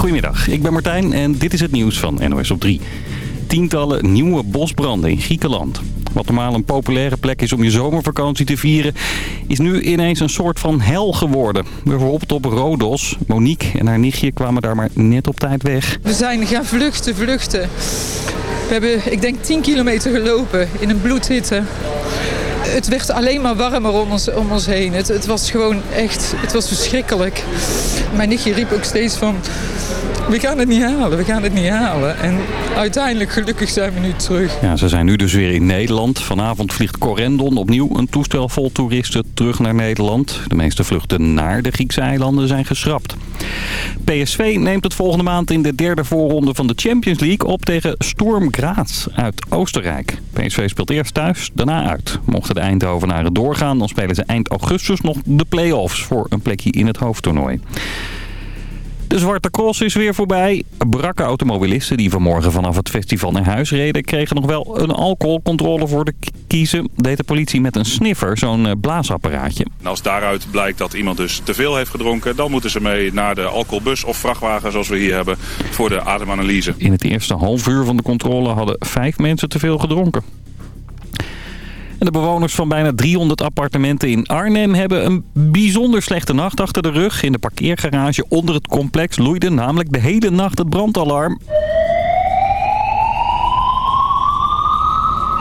Goedemiddag, ik ben Martijn en dit is het nieuws van NOS op 3. Tientallen nieuwe bosbranden in Griekenland. Wat normaal een populaire plek is om je zomervakantie te vieren... is nu ineens een soort van hel geworden. Bijvoorbeeld op Rodos. Monique en haar nichtje kwamen daar maar net op tijd weg. We zijn gaan vluchten, vluchten. We hebben, ik denk, 10 kilometer gelopen in een bloedhitte. Het werd alleen maar warmer om ons, om ons heen. Het, het was gewoon echt, het was verschrikkelijk. Mijn nichtje riep ook steeds van, we gaan het niet halen, we gaan het niet halen. En uiteindelijk, gelukkig zijn we nu terug. Ja, ze zijn nu dus weer in Nederland. Vanavond vliegt Corendon opnieuw een toestel vol toeristen terug naar Nederland. De meeste vluchten naar de Griekse eilanden zijn geschrapt. PSV neemt het volgende maand in de derde voorronde van de Champions League op tegen Sturm Graz uit Oostenrijk. PSV speelt eerst thuis, daarna uit. Mochten de Eindhovenaren doorgaan, dan spelen ze eind augustus nog de play-offs voor een plekje in het hoofdtoernooi. De Zwarte Cross is weer voorbij. Brakke automobilisten die vanmorgen vanaf het festival naar huis reden... kregen nog wel een alcoholcontrole voor de kiezen. Deed de politie met een sniffer, zo'n eh, blaasapparaatje. En als daaruit blijkt dat iemand dus te veel heeft gedronken... dan moeten ze mee naar de alcoholbus of vrachtwagen zoals we hier hebben... voor de ademanalyse. In het eerste half uur van de controle hadden vijf mensen te veel gedronken. En de bewoners van bijna 300 appartementen in Arnhem hebben een bijzonder slechte nacht achter de rug. In de parkeergarage onder het complex loeide namelijk de hele nacht het brandalarm.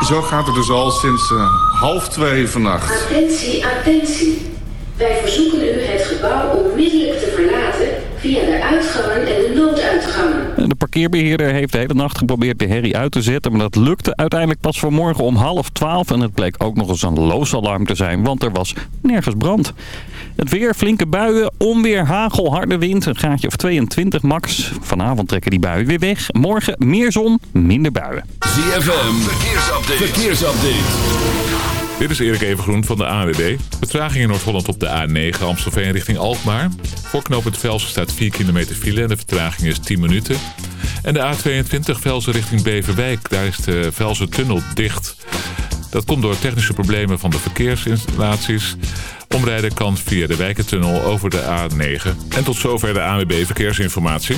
Zo gaat het dus al sinds uh, half twee vannacht. Attentie, attentie. Wij verzoeken u het gebouw onmiddellijk te verlaten via de uitgangen en de nooduitgangen. De parkeerbeheerder heeft de hele nacht geprobeerd de herrie uit te zetten... maar dat lukte uiteindelijk pas vanmorgen om half twaalf... en het bleek ook nog eens een loosalarm te zijn, want er was nergens brand. Het weer, flinke buien, onweer, hagel, harde wind, een gaatje of 22 max. Vanavond trekken die buien weer weg. Morgen meer zon, minder buien. ZFM, verkeersupdate. verkeersupdate. Dit is Erik Evengroen van de AWB. Betraging in Noord-Holland op de A9 Amstelveen richting Alkmaar. Voor knooppunt Velsen staat 4 kilometer file en de vertraging is 10 minuten. En de A22 Velsen richting Beverwijk. Daar is de Velsen-tunnel dicht. Dat komt door technische problemen van de verkeersinstallaties. Omrijden kan via de Wijkentunnel over de A9. En tot zover de AWB Verkeersinformatie.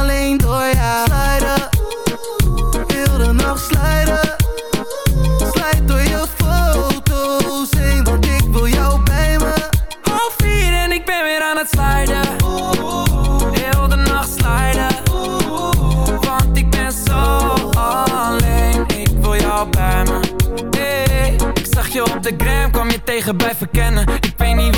Alleen door jou. Slijden Heel de nacht slijden Slijt door je foto's heen Want ik wil jou bij me. Half vier en ik ben weer aan het sliden Heel de nacht sliden Want ik ben zo alleen. Ik wil jou bij me. Ik zag je op de gram, kwam je tegen bij verkennen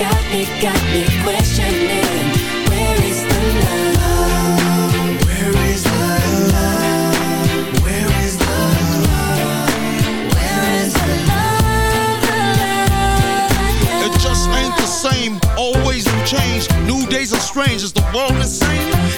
got me, got me questioning. Where is the love? Where is the love? Where is the love? Where is the love? It just ain't the same. Always new change. New days are strange. Is the world insane?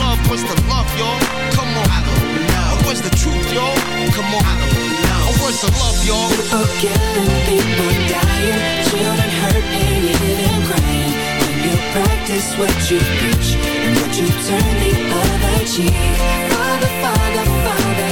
love. What's the love, y'all? Come on. I don't know. The truth, y'all? Come on. I don't know. The love, y'all? People killing, people dying, children hurt and crying. When you practice what you preach and what you turn the other cheek. Father, Father, Father,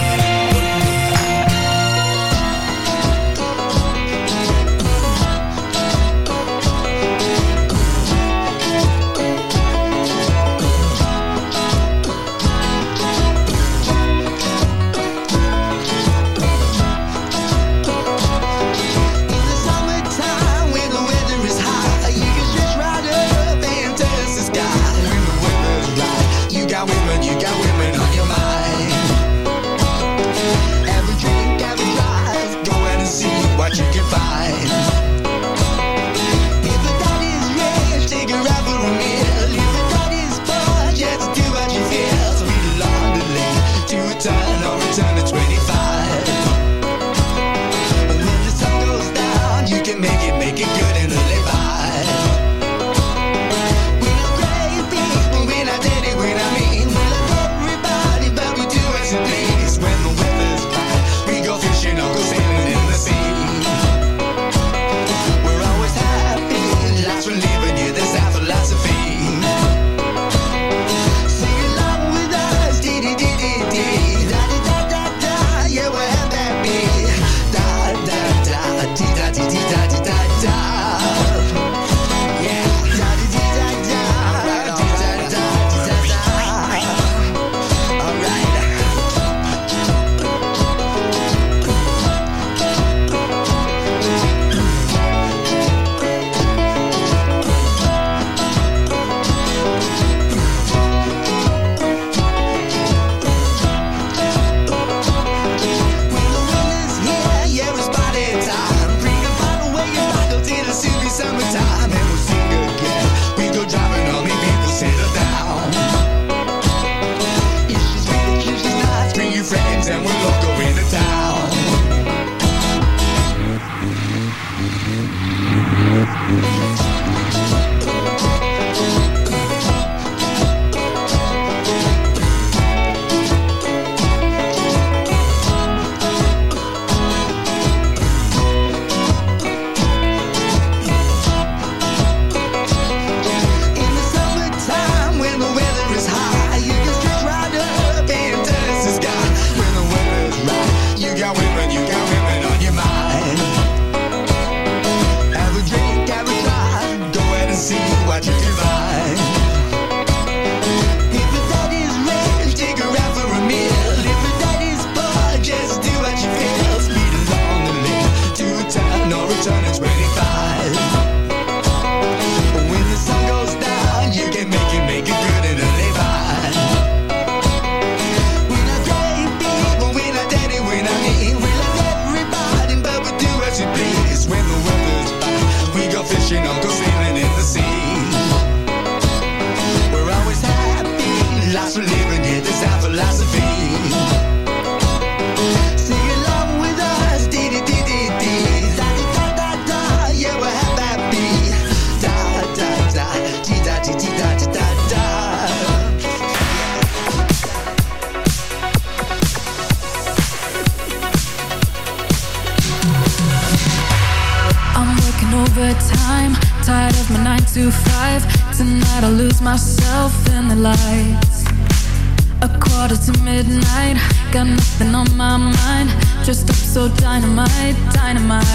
so dynamite, dynamite.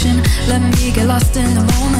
ocean. Let me get lost in the moment.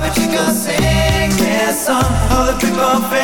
but you can sing this song. All the people.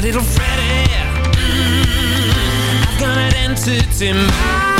little Freddy. I've got an entity mind.